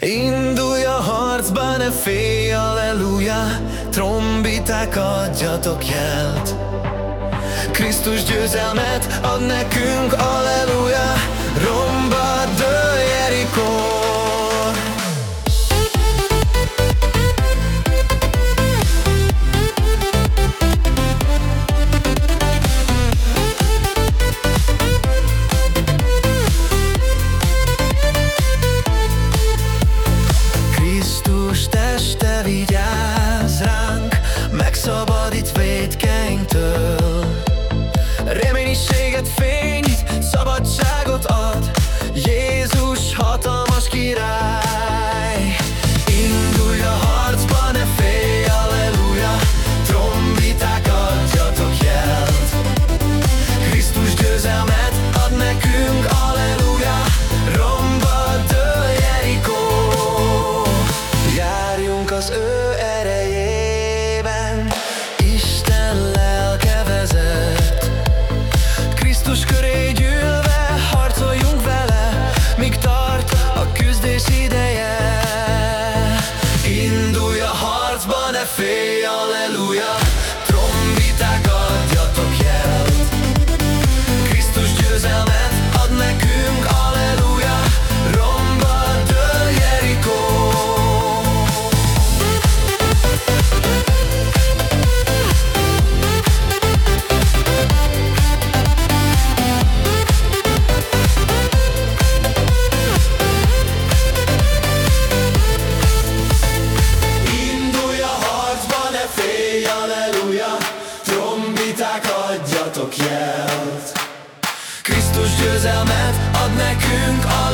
Indulj a harcba, ne félj, alleluja Trombiták adjatok jelt. Krisztus győzelmet ad nekünk, alleluja Romba reménységet, fényt, szabadságot ad. Jézus hatalmas király. Félj, alleluja Trombiták adjatok jelt. Krisztus győzelmet ad nekünk, Alleluja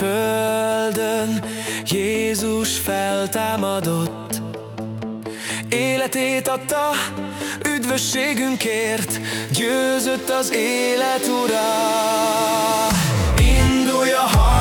földön Jézus feltámadott. Életét adta üdvösségünkért Győzött az élet ura. Indulj a harcba,